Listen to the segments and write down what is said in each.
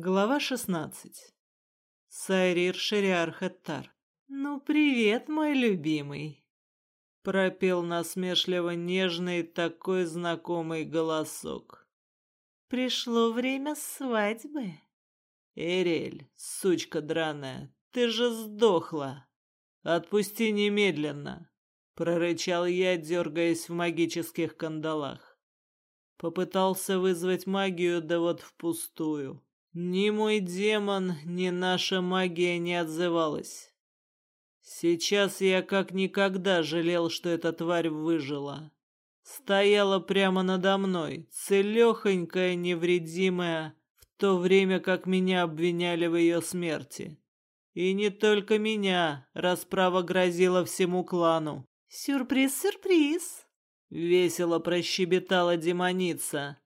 Глава 16. Сайрир Шириар Хеттар. «Ну, привет, мой любимый!» Пропел насмешливо нежный такой знакомый голосок. «Пришло время свадьбы!» «Эрель, сучка драная, ты же сдохла! Отпусти немедленно!» Прорычал я, дергаясь в магических кандалах. Попытался вызвать магию, да вот впустую. Ни мой демон, ни наша магия не отзывалась. Сейчас я как никогда жалел, что эта тварь выжила. Стояла прямо надо мной, целехонькая, невредимая, в то время как меня обвиняли в ее смерти. И не только меня, расправа грозила всему клану. «Сюрприз, сюрприз!» — весело прощебетала демоница.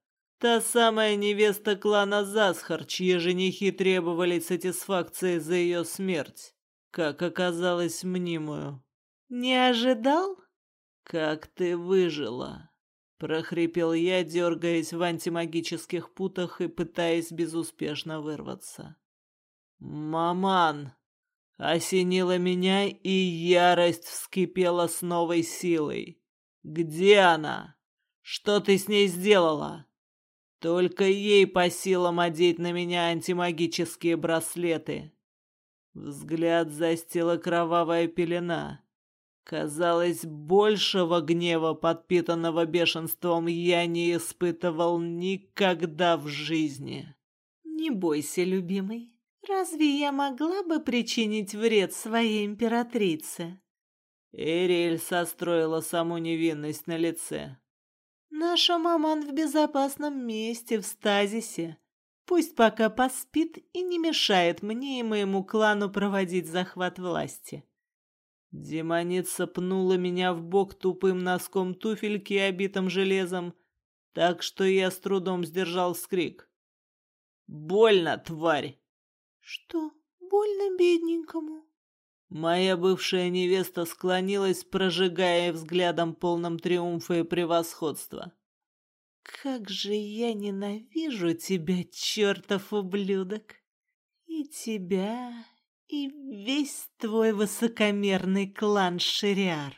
Та самая невеста клана Засхар, чьи женихи требовали сатисфакции за ее смерть, как оказалось мнимую. «Не ожидал?» «Как ты выжила?» — прохрипел я, дергаясь в антимагических путах и пытаясь безуспешно вырваться. «Маман!» Осенила меня, и ярость вскипела с новой силой. «Где она? Что ты с ней сделала?» Только ей по силам одеть на меня антимагические браслеты. Взгляд застила кровавая пелена. Казалось, большего гнева, подпитанного бешенством, я не испытывал никогда в жизни. «Не бойся, любимый. Разве я могла бы причинить вред своей императрице?» Эриэль состроила саму невинность на лице. Наша маман в безопасном месте, в стазисе. Пусть пока поспит и не мешает мне и моему клану проводить захват власти. Демоница пнула меня в бок тупым носком туфельки, обитым железом, так что я с трудом сдержал скрик. «Больно, тварь!» «Что, больно бедненькому?» Моя бывшая невеста склонилась, прожигая взглядом полным триумфа и превосходства. «Как же я ненавижу тебя, чертов ублюдок! И тебя, и весь твой высокомерный клан Шириар!»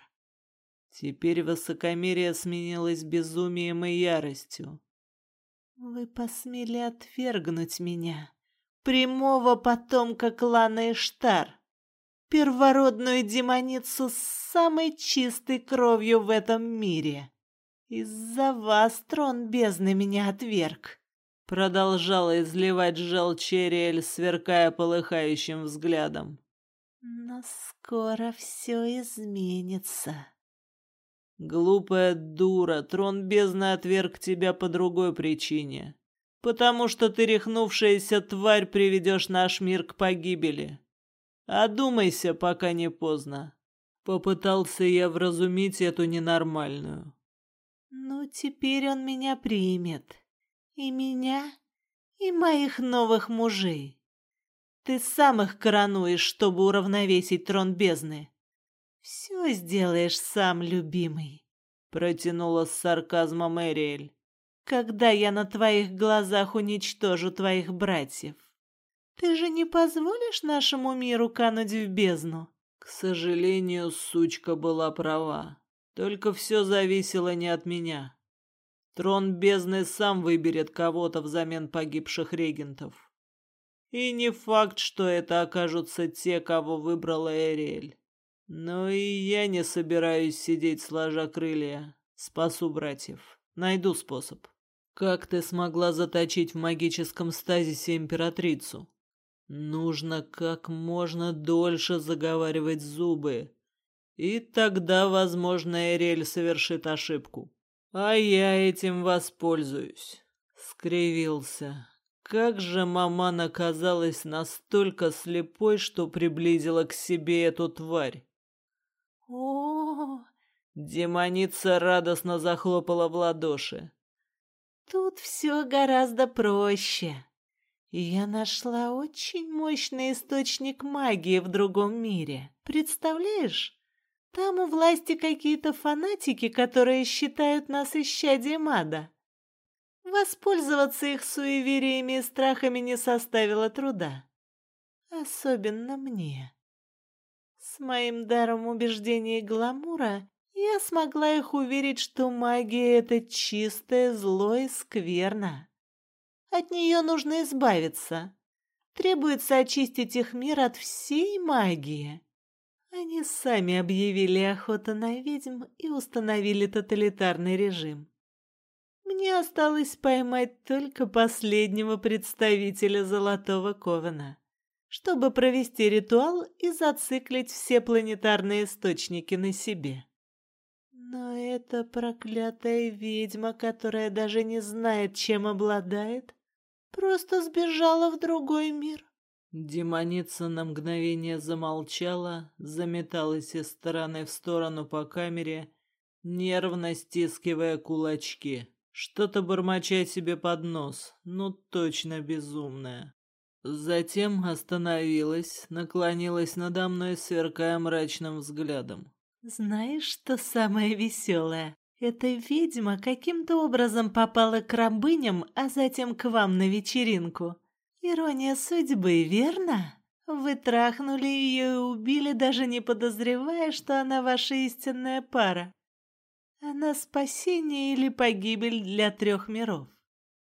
Теперь высокомерие сменилось безумием и яростью. «Вы посмели отвергнуть меня, прямого потомка клана Иштар!» Первородную демоницу с самой чистой кровью в этом мире. Из-за вас трон бездны меня отверг. Продолжала изливать желчь Эриэль, сверкая полыхающим взглядом. Но скоро все изменится. Глупая дура, трон бездны отверг тебя по другой причине. Потому что ты, рехнувшаяся тварь, приведешь наш мир к погибели. Одумайся, пока не поздно. Попытался я вразумить эту ненормальную. Ну, теперь он меня примет. И меня, и моих новых мужей. Ты сам их коронуешь, чтобы уравновесить трон бездны. Все сделаешь сам, любимый. Протянула с сарказмом Эриэль. Когда я на твоих глазах уничтожу твоих братьев. Ты же не позволишь нашему миру кануть в бездну? К сожалению, сучка была права. Только все зависело не от меня. Трон бездны сам выберет кого-то взамен погибших регентов. И не факт, что это окажутся те, кого выбрала Эриэль. Но и я не собираюсь сидеть сложа крылья. Спасу братьев. Найду способ. Как ты смогла заточить в магическом стазисе императрицу? Нужно как можно дольше заговаривать зубы. И тогда, возможно, Эрель совершит ошибку. А я этим воспользуюсь. Скривился. Как же маман оказалась настолько слепой, что приблизила к себе эту тварь? О, Демоница радостно захлопала в ладоши. Тут все гораздо проще. Я нашла очень мощный источник магии в другом мире. Представляешь? Там у власти какие-то фанатики, которые считают нас исчадием ада. Воспользоваться их суевериями и страхами не составило труда. Особенно мне. С моим даром убеждения и гламура я смогла их уверить, что магия — это чистое зло и скверно. От нее нужно избавиться. Требуется очистить их мир от всей магии. Они сами объявили охоту на ведьм и установили тоталитарный режим. Мне осталось поймать только последнего представителя Золотого Ковена, чтобы провести ритуал и зациклить все планетарные источники на себе. Но эта проклятая ведьма, которая даже не знает, чем обладает, просто сбежала в другой мир. Демоница на мгновение замолчала, заметалась из стороны в сторону по камере, нервно стискивая кулачки. Что-то бормоча себе под нос, ну точно безумная. Затем остановилась, наклонилась надо мной, сверкая мрачным взглядом. «Знаешь, что самое веселое? Эта ведьма каким-то образом попала к рабыням, а затем к вам на вечеринку. Ирония судьбы, верно? Вы трахнули ее и убили, даже не подозревая, что она ваша истинная пара. Она спасение или погибель для трех миров.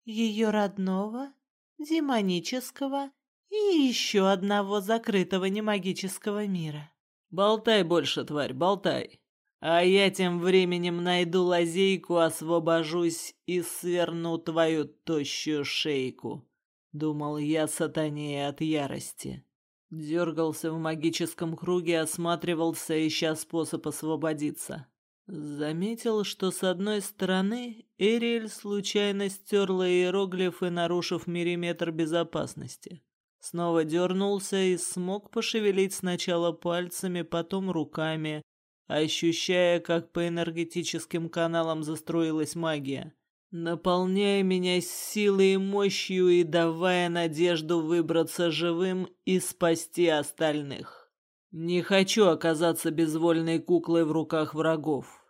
Ее родного, демонического и еще одного закрытого немагического мира. Болтай больше, тварь, болтай. А я тем временем найду лазейку, освобожусь и сверну твою тощую шейку. Думал я сатане от ярости. Дергался в магическом круге, осматривался, ища способ освободиться. Заметил, что с одной стороны Эриэль случайно стерла иероглифы, нарушив миллиметр безопасности. Снова дернулся и смог пошевелить сначала пальцами, потом руками, ощущая, как по энергетическим каналам застроилась магия наполняя меня силой и мощью и давая надежду выбраться живым и спасти остальных. Не хочу оказаться безвольной куклой в руках врагов.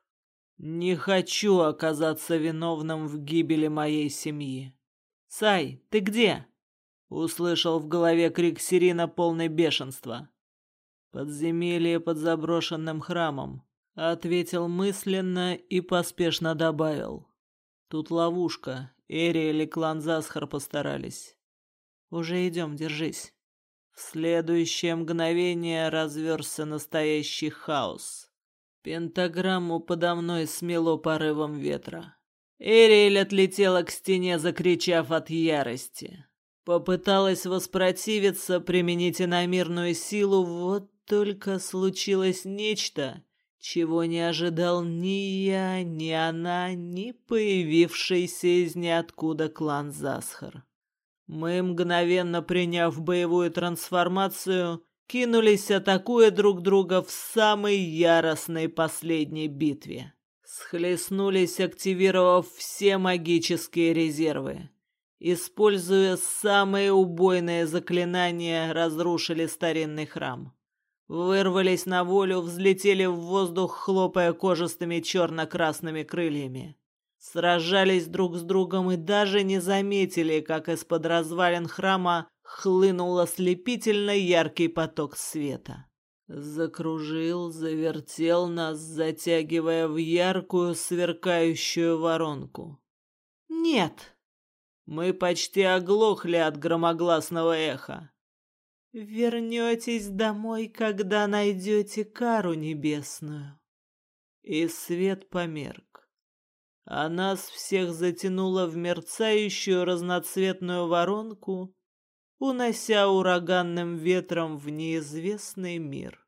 Не хочу оказаться виновным в гибели моей семьи. «Сай, ты где?» — услышал в голове крик Сирина полный бешенства. «Подземелье под заброшенным храмом», — ответил мысленно и поспешно добавил. Тут ловушка. Эри или клан Засхар постарались. Уже идем, держись. В следующее мгновение разверся настоящий хаос. Пентаграмму подо мной смело порывом ветра. Эриэль отлетела к стене, закричав от ярости. Попыталась воспротивиться, применить иномирную силу, вот только случилось нечто, чего не ожидал ни я, ни она, ни появившийся из ниоткуда клан Засхар. Мы, мгновенно приняв боевую трансформацию, кинулись, атакуя друг друга в самой яростной последней битве. Схлестнулись, активировав все магические резервы. Используя самые убойные заклинания, разрушили старинный храм. Вырвались на волю, взлетели в воздух, хлопая кожистыми черно-красными крыльями. Сражались друг с другом и даже не заметили, как из-под развалин храма хлынул ослепительно яркий поток света. Закружил, завертел нас, затягивая в яркую сверкающую воронку. «Нет!» Мы почти оглохли от громогласного эха. Вернетесь домой, когда найдете кару небесную. И свет померк. А нас всех затянуло в мерцающую разноцветную воронку, унося ураганным ветром в неизвестный мир.